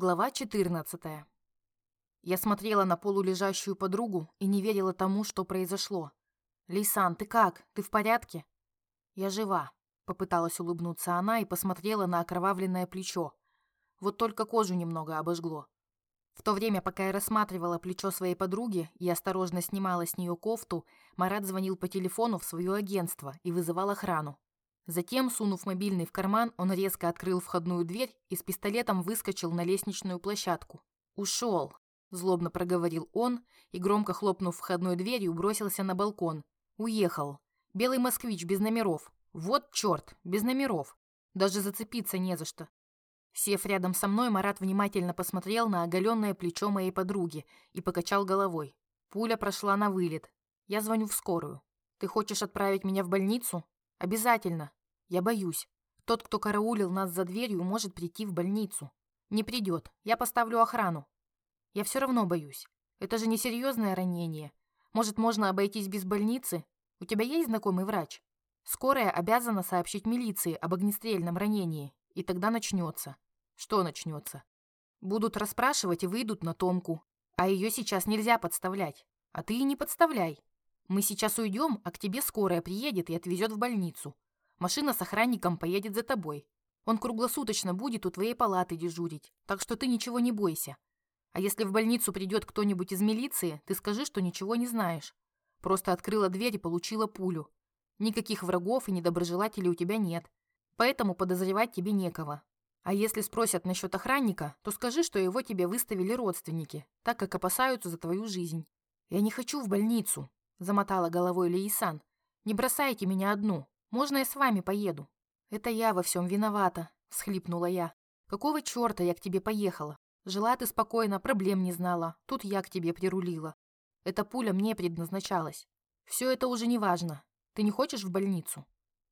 Глава 14. Я смотрела на полулежащую подругу и не верила тому, что произошло. «Лейсан, ты как? Ты в порядке?» «Я жива», — попыталась улыбнуться она и посмотрела на окровавленное плечо. Вот только кожу немного обожгло. В то время, пока я рассматривала плечо своей подруги и осторожно снимала с нее кофту, Марат звонил по телефону в свое агентство и вызывал охрану. Затем, сунув мобильный в карман, он резко открыл входную дверь и с пистолетом выскочил на лестничную площадку. «Ушел», – злобно проговорил он и, громко хлопнув входной дверью, бросился на балкон. «Уехал. Белый москвич без номеров. Вот черт, без номеров. Даже зацепиться не за что». Сев рядом со мной, Марат внимательно посмотрел на оголенное плечо моей подруги и покачал головой. Пуля прошла на вылет. Я звоню в скорую. «Ты хочешь отправить меня в больницу?» «Обязательно. Я боюсь. Тот, кто караулил нас за дверью, может прийти в больницу. Не придет. Я поставлю охрану. Я все равно боюсь. Это же не серьезное ранение. Может, можно обойтись без больницы? У тебя есть знакомый врач? Скорая обязана сообщить милиции об огнестрельном ранении, и тогда начнется. Что начнется? Будут расспрашивать и выйдут на Томку. А ее сейчас нельзя подставлять. А ты и не подставляй. Мы сейчас уйдем, а к тебе скорая приедет и отвезет в больницу. Машина с охранником поедет за тобой. Он круглосуточно будет у твоей палаты дежурить, так что ты ничего не бойся. А если в больницу придет кто-нибудь из милиции, ты скажи, что ничего не знаешь. Просто открыла дверь и получила пулю. Никаких врагов и недоброжелателей у тебя нет, поэтому подозревать тебе некого. А если спросят насчет охранника, то скажи, что его тебе выставили родственники, так как опасаются за твою жизнь. Я не хочу в больницу, замотала головой Лейсан. Не бросайте меня одну. Можно я с вами поеду?» «Это я во всем виновата», – всхлипнула я. «Какого черта я к тебе поехала? Жила ты спокойно, проблем не знала. Тут я к тебе прирулила. Эта пуля мне предназначалась. Все это уже не важно. Ты не хочешь в больницу?»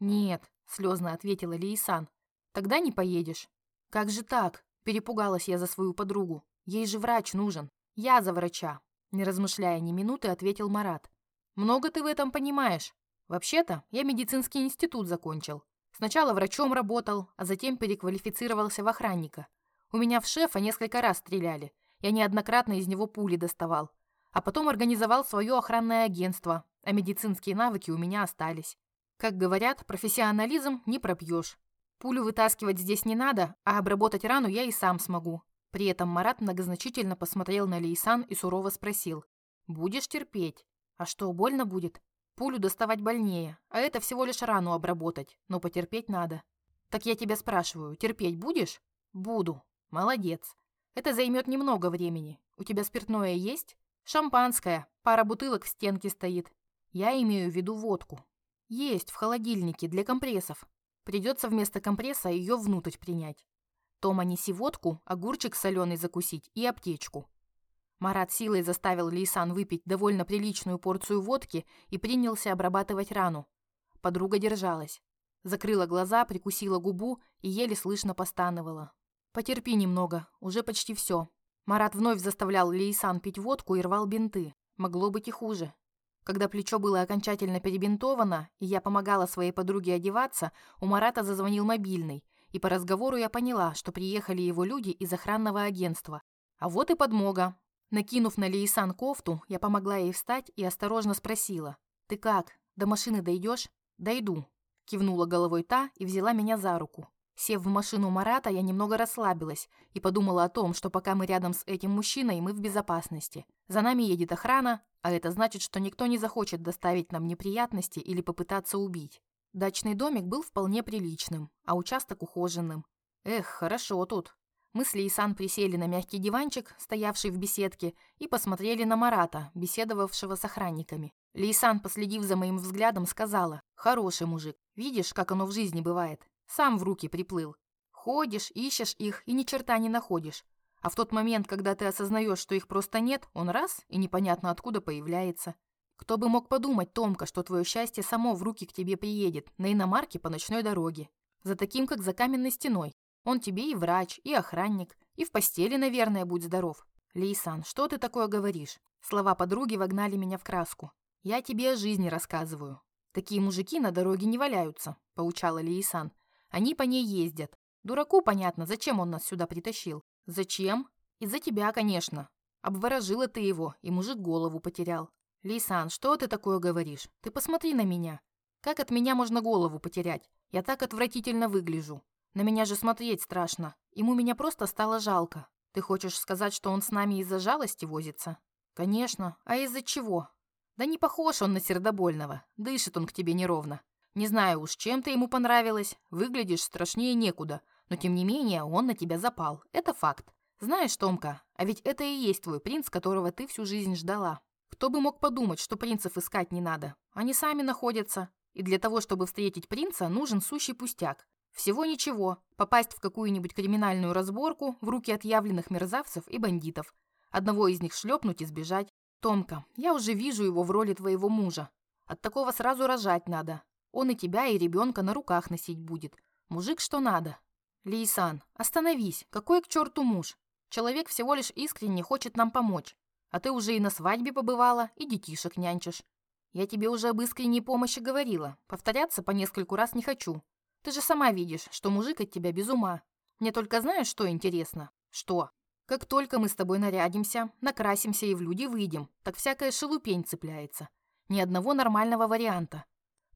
«Нет», – слезно ответила Лейсан. «Тогда не поедешь». «Как же так?» – перепугалась я за свою подругу. «Ей же врач нужен. Я за врача», – не размышляя ни минуты, ответил Марат. «Много ты в этом понимаешь?» Вообще-то, я медицинский институт закончил. Сначала врачом работал, а затем переквалифицировался в охранника. У меня в шефа несколько раз стреляли. Я неоднократно из него пули доставал. А потом организовал свое охранное агентство, а медицинские навыки у меня остались. Как говорят, профессионализм не пропьешь. Пулю вытаскивать здесь не надо, а обработать рану я и сам смогу. При этом Марат многозначительно посмотрел на Лейсан и сурово спросил. «Будешь терпеть? А что, больно будет?» Пулю доставать больнее, а это всего лишь рану обработать, но потерпеть надо. Так я тебя спрашиваю, терпеть будешь? Буду. Молодец. Это займет немного времени. У тебя спиртное есть? Шампанское. Пара бутылок в стенке стоит. Я имею в виду водку. Есть в холодильнике для компрессов. Придется вместо компресса ее внутрь принять. Тома, неси водку, огурчик соленый закусить и аптечку. Марат силой заставил Лейсан выпить довольно приличную порцию водки и принялся обрабатывать рану. Подруга держалась. Закрыла глаза, прикусила губу и еле слышно постановала. «Потерпи немного, уже почти все». Марат вновь заставлял Лейсан пить водку и рвал бинты. Могло быть и хуже. Когда плечо было окончательно перебинтовано, и я помогала своей подруге одеваться, у Марата зазвонил мобильный, и по разговору я поняла, что приехали его люди из охранного агентства. А вот и подмога. Накинув на Лейсан кофту, я помогла ей встать и осторожно спросила. «Ты как? До машины дойдешь?» «Дойду», – кивнула головой та и взяла меня за руку. Сев в машину Марата, я немного расслабилась и подумала о том, что пока мы рядом с этим мужчиной, мы в безопасности. За нами едет охрана, а это значит, что никто не захочет доставить нам неприятности или попытаться убить. Дачный домик был вполне приличным, а участок ухоженным. Эх, хорошо тут. Мы с Лейсан присели на мягкий диванчик, стоявший в беседке, и посмотрели на Марата, беседовавшего с охранниками. Лейсан, последив за моим взглядом, сказала, «Хороший мужик, видишь, как оно в жизни бывает. Сам в руки приплыл. Ходишь, ищешь их и ни черта не находишь. А в тот момент, когда ты осознаешь, что их просто нет, он раз и непонятно откуда появляется. Кто бы мог подумать, Томка, что твое счастье само в руки к тебе приедет, на иномарке по ночной дороге. За таким, как за каменной стеной. Он тебе и врач, и охранник, и в постели, наверное, будь здоров. Лейсан, что ты такое говоришь? Слова подруги вогнали меня в краску. Я тебе о жизни рассказываю. Такие мужики на дороге не валяются, поучала Лейсан. Они по ней ездят. Дураку понятно, зачем он нас сюда притащил. Зачем? Из-за тебя, конечно. Обворожила ты его, и мужик голову потерял. Лейсан, что ты такое говоришь? Ты посмотри на меня. Как от меня можно голову потерять? Я так отвратительно выгляжу. На меня же смотреть страшно. Ему меня просто стало жалко. Ты хочешь сказать, что он с нами из-за жалости возится? Конечно. А из-за чего? Да не похож он на сердобольного. Дышит он к тебе неровно. Не знаю уж, чем ты ему понравилась. Выглядишь страшнее некуда. Но тем не менее, он на тебя запал. Это факт. Знаешь, Томка, а ведь это и есть твой принц, которого ты всю жизнь ждала. Кто бы мог подумать, что принцев искать не надо? Они сами находятся. И для того, чтобы встретить принца, нужен сущий пустяк. Всего ничего. Попасть в какую-нибудь криминальную разборку в руки отъявленных мерзавцев и бандитов. Одного из них шлепнуть и сбежать. Томка, я уже вижу его в роли твоего мужа. От такого сразу рожать надо. Он и тебя, и ребенка на руках носить будет. Мужик что надо. Лейсан, остановись. Какой к черту муж? Человек всего лишь искренне хочет нам помочь. А ты уже и на свадьбе побывала, и детишек нянчишь. Я тебе уже об искренней помощи говорила. Повторяться по нескольку раз не хочу. Ты же сама видишь, что мужик от тебя без ума. Мне только знаешь, что интересно? Что? Как только мы с тобой нарядимся, накрасимся и в люди выйдем, так всякая шелупень цепляется. Ни одного нормального варианта.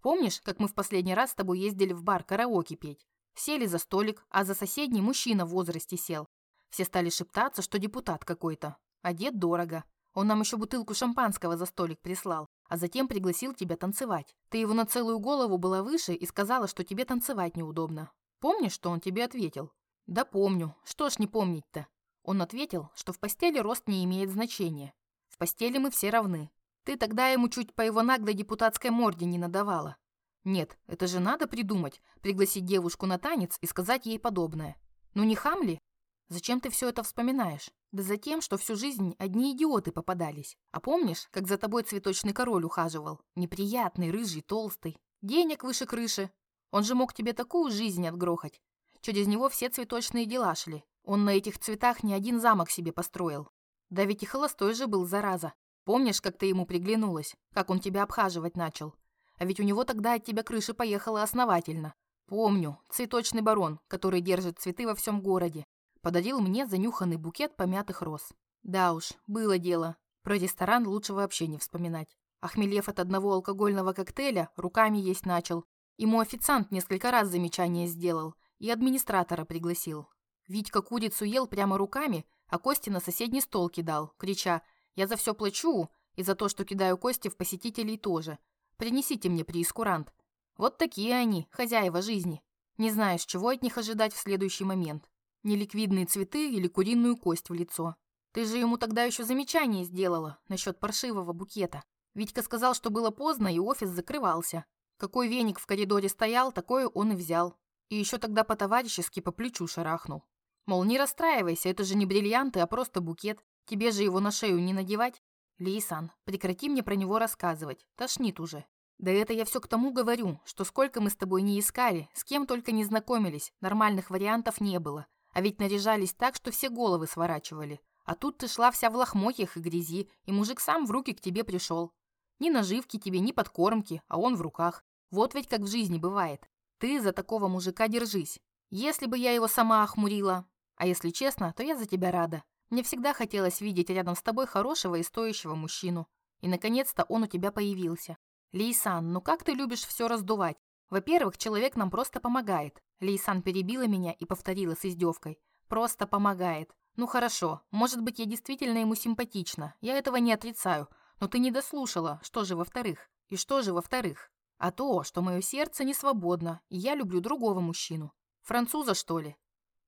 Помнишь, как мы в последний раз с тобой ездили в бар караоке петь? Сели за столик, а за соседний мужчина в возрасте сел. Все стали шептаться, что депутат какой-то. Одет дорого. Он нам еще бутылку шампанского за столик прислал, а затем пригласил тебя танцевать. Ты его на целую голову была выше и сказала, что тебе танцевать неудобно. Помнишь, что он тебе ответил? Да помню. Что ж не помнить-то? Он ответил, что в постели рост не имеет значения. В постели мы все равны. Ты тогда ему чуть по его наглой депутатской морде не надавала. Нет, это же надо придумать, пригласить девушку на танец и сказать ей подобное. Ну не хам ли? Зачем ты все это вспоминаешь? Да за тем, что всю жизнь одни идиоты попадались. А помнишь, как за тобой цветочный король ухаживал? Неприятный, рыжий, толстый. Денег выше крыши. Он же мог тебе такую жизнь отгрохать. Через него все цветочные дела шли. Он на этих цветах не один замок себе построил. Да ведь и холостой же был, зараза. Помнишь, как ты ему приглянулась? Как он тебя обхаживать начал? А ведь у него тогда от тебя крыша поехала основательно. Помню, цветочный барон, который держит цветы во всем городе. Подарил мне занюханный букет помятых роз. Да уж, было дело. Про ресторан лучше вообще не вспоминать. Охмелев от одного алкогольного коктейля, руками есть начал. Ему официант несколько раз замечание сделал и администратора пригласил. Витька курицу ел прямо руками, а кости на соседний стол кидал, крича «Я за все плачу, и за то, что кидаю кости в посетителей тоже. Принесите мне приискурант». Вот такие они, хозяева жизни. Не знаешь, чего от них ожидать в следующий момент. Неликвидные цветы или куриную кость в лицо. Ты же ему тогда еще замечание сделала насчет паршивого букета. Витька сказал, что было поздно, и офис закрывался. Какой веник в коридоре стоял, такой он и взял. И еще тогда по-товарищески по плечу шарахнул. Мол, не расстраивайся, это же не бриллианты, а просто букет. Тебе же его на шею не надевать. Лейсан, прекрати мне про него рассказывать. Тошнит уже. Да это я все к тому говорю, что сколько мы с тобой не искали, с кем только не знакомились, нормальных вариантов не было. А ведь наряжались так, что все головы сворачивали. А тут ты шла вся в лохмотьях и грязи, и мужик сам в руки к тебе пришел. Ни наживки тебе, ни подкормки, а он в руках. Вот ведь как в жизни бывает. Ты за такого мужика держись. Если бы я его сама охмурила, а если честно, то я за тебя рада. Мне всегда хотелось видеть рядом с тобой хорошего и стоящего мужчину. И, наконец-то, он у тебя появился. Лейсан, ну как ты любишь все раздувать? Во-первых, человек нам просто помогает. Лейсан перебила меня и повторила с издевкой. Просто помогает. Ну хорошо, может быть, я действительно ему симпатична. Я этого не отрицаю. Но ты не дослушала. Что же во-вторых? И что же во-вторых? А то, что мое сердце не свободно, и я люблю другого мужчину. Француза, что ли?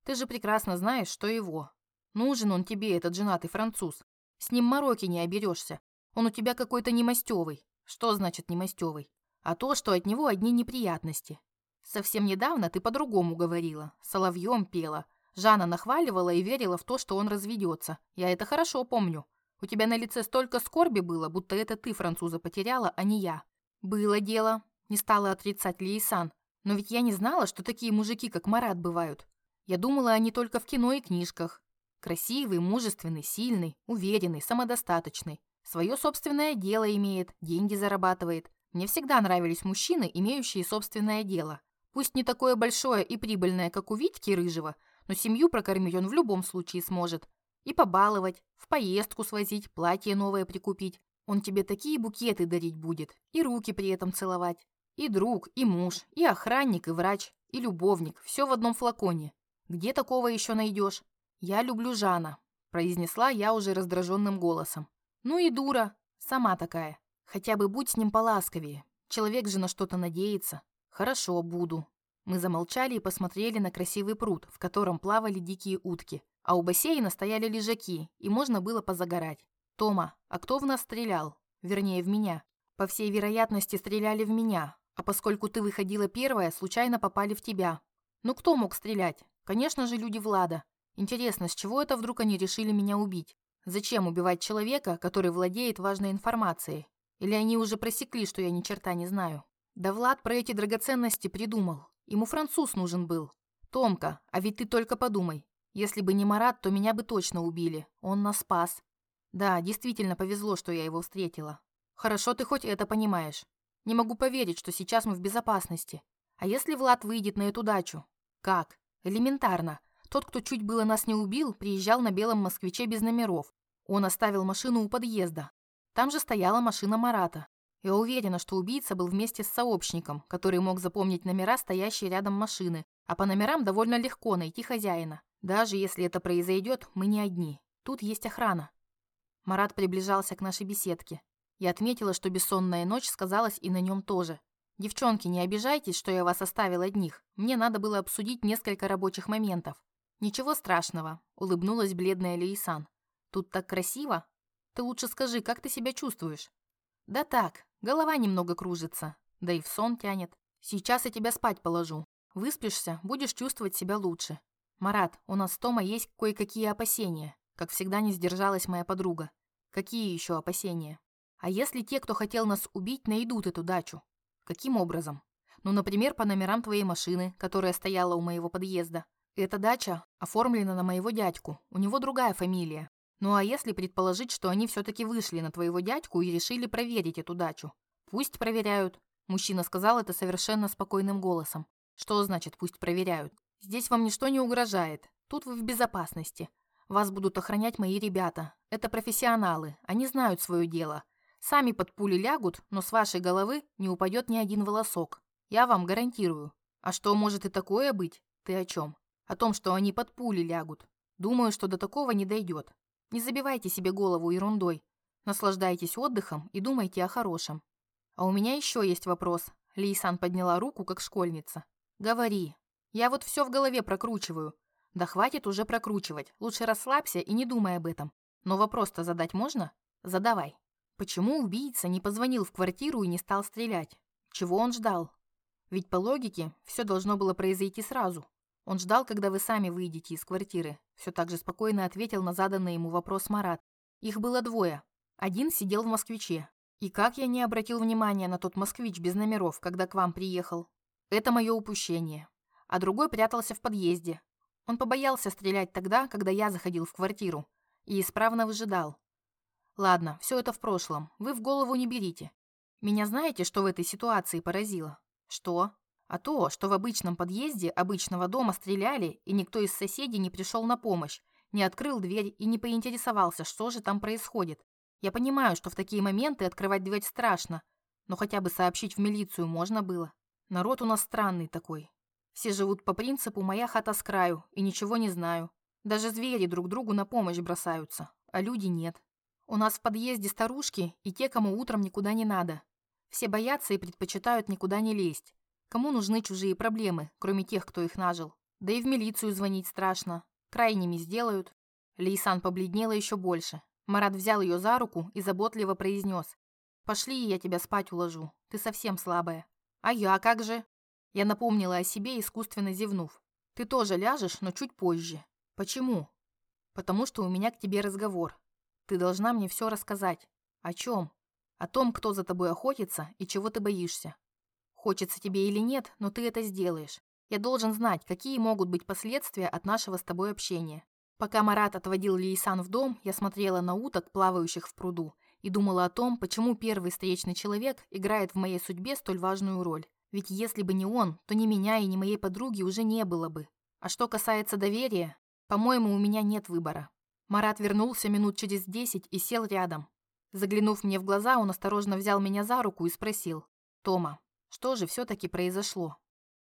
Ты же прекрасно знаешь, что его. Нужен он тебе, этот женатый француз. С ним мороки не оберешься. Он у тебя какой-то немастевый. Что значит немастевый? А то, что от него одни неприятности. Совсем недавно ты по-другому говорила. Соловьем пела. Жанна нахваливала и верила в то, что он разведется. Я это хорошо помню. У тебя на лице столько скорби было, будто это ты француза потеряла, а не я. Было дело. Не стала отрицать Лейсан. Но ведь я не знала, что такие мужики, как Марат, бывают. Я думала, они только в кино и книжках. Красивый, мужественный, сильный, уверенный, самодостаточный. Свое собственное дело имеет, деньги зарабатывает. Мне всегда нравились мужчины, имеющие собственное дело. Пусть не такое большое и прибыльное, как у Витьки Рыжего, Но семью прокормить он в любом случае сможет. И побаловать, в поездку свозить, платье новое прикупить. Он тебе такие букеты дарить будет, и руки при этом целовать. И друг, и муж, и охранник, и врач, и любовник. Все в одном флаконе. Где такого еще найдешь? Я люблю Жана, произнесла я уже раздраженным голосом. Ну и дура, сама такая. Хотя бы будь с ним поласковее. Человек же на что-то надеется. Хорошо, буду. Мы замолчали и посмотрели на красивый пруд, в котором плавали дикие утки. А у бассейна стояли лежаки, и можно было позагорать. «Тома, а кто в нас стрелял? Вернее, в меня. По всей вероятности, стреляли в меня, а поскольку ты выходила первая, случайно попали в тебя. Ну кто мог стрелять? Конечно же, люди Влада. Интересно, с чего это вдруг они решили меня убить? Зачем убивать человека, который владеет важной информацией? Или они уже просекли, что я ни черта не знаю? Да Влад про эти драгоценности придумал. Ему француз нужен был. Томка, а ведь ты только подумай. Если бы не Марат, то меня бы точно убили. Он нас спас. Да, действительно повезло, что я его встретила. Хорошо ты хоть это понимаешь. Не могу поверить, что сейчас мы в безопасности. А если Влад выйдет на эту дачу? Как? Элементарно. Тот, кто чуть было нас не убил, приезжал на белом москвиче без номеров. Он оставил машину у подъезда. Там же стояла машина Марата. Я уверена, что убийца был вместе с сообщником, который мог запомнить номера, стоящие рядом машины, а по номерам довольно легко найти хозяина. Даже если это произойдет, мы не одни. Тут есть охрана. Марат приближался к нашей беседке. Я отметила, что бессонная ночь сказалась и на нем тоже. «Девчонки, не обижайтесь, что я вас оставил одних. Мне надо было обсудить несколько рабочих моментов». «Ничего страшного», — улыбнулась бледная Лейсан. «Тут так красиво. Ты лучше скажи, как ты себя чувствуешь?» «Да так, голова немного кружится, да и в сон тянет. Сейчас я тебя спать положу. Выспишься, будешь чувствовать себя лучше. Марат, у нас с Тома есть кое-какие опасения. Как всегда не сдержалась моя подруга. Какие еще опасения? А если те, кто хотел нас убить, найдут эту дачу? Каким образом? Ну, например, по номерам твоей машины, которая стояла у моего подъезда. Эта дача оформлена на моего дядьку, у него другая фамилия. Ну а если предположить, что они все-таки вышли на твоего дядьку и решили проверить эту дачу? Пусть проверяют. Мужчина сказал это совершенно спокойным голосом. Что значит пусть проверяют? Здесь вам ничто не угрожает. Тут вы в безопасности. Вас будут охранять мои ребята. Это профессионалы, они знают свое дело. Сами под пули лягут, но с вашей головы не упадет ни один волосок. Я вам гарантирую. А что может и такое быть? Ты о чем? О том, что они под пули лягут. Думаю, что до такого не дойдет. Не забивайте себе голову ерундой. Наслаждайтесь отдыхом и думайте о хорошем. А у меня еще есть вопрос. Лейсан подняла руку, как школьница. Говори. Я вот все в голове прокручиваю. Да хватит уже прокручивать. Лучше расслабься и не думай об этом. Но вопрос-то задать можно? Задавай. Почему убийца не позвонил в квартиру и не стал стрелять? Чего он ждал? Ведь по логике все должно было произойти сразу. Он ждал, когда вы сами выйдете из квартиры. Все так же спокойно ответил на заданный ему вопрос Марат. Их было двое. Один сидел в москвиче. И как я не обратил внимания на тот москвич без номеров, когда к вам приехал? Это мое упущение. А другой прятался в подъезде, он побоялся стрелять тогда, когда я заходил в квартиру, и исправно выжидал. Ладно, все это в прошлом, вы в голову не берите. Меня знаете, что в этой ситуации поразило? Что? А то, что в обычном подъезде обычного дома стреляли, и никто из соседей не пришел на помощь, не открыл дверь и не поинтересовался, что же там происходит. Я понимаю, что в такие моменты открывать дверь страшно, но хотя бы сообщить в милицию можно было. Народ у нас странный такой. Все живут по принципу «моя хата с краю» и ничего не знаю. Даже звери друг другу на помощь бросаются, а люди нет. У нас в подъезде старушки и те, кому утром никуда не надо. Все боятся и предпочитают никуда не лезть. Кому нужны чужие проблемы, кроме тех, кто их нажил? Да и в милицию звонить страшно. Крайними сделают. Лейсан побледнела еще больше. Марат взял ее за руку и заботливо произнес. «Пошли, я тебя спать уложу. Ты совсем слабая». «А я как же?» Я напомнила о себе, искусственно зевнув. «Ты тоже ляжешь, но чуть позже. Почему?» «Потому что у меня к тебе разговор. Ты должна мне все рассказать. О чем? О том, кто за тобой охотится и чего ты боишься. Хочется тебе или нет, но ты это сделаешь. Я должен знать, какие могут быть последствия от нашего с тобой общения. Пока Марат отводил Лейсан в дом, я смотрела на уток, плавающих в пруду, и думала о том, почему первый встречный человек играет в моей судьбе столь важную роль. Ведь если бы не он, то ни меня и ни моей подруги уже не было бы. А что касается доверия, по-моему, у меня нет выбора. Марат вернулся минут через десять и сел рядом. Заглянув мне в глаза, он осторожно взял меня за руку и спросил. «Тома, что же все-таки произошло?»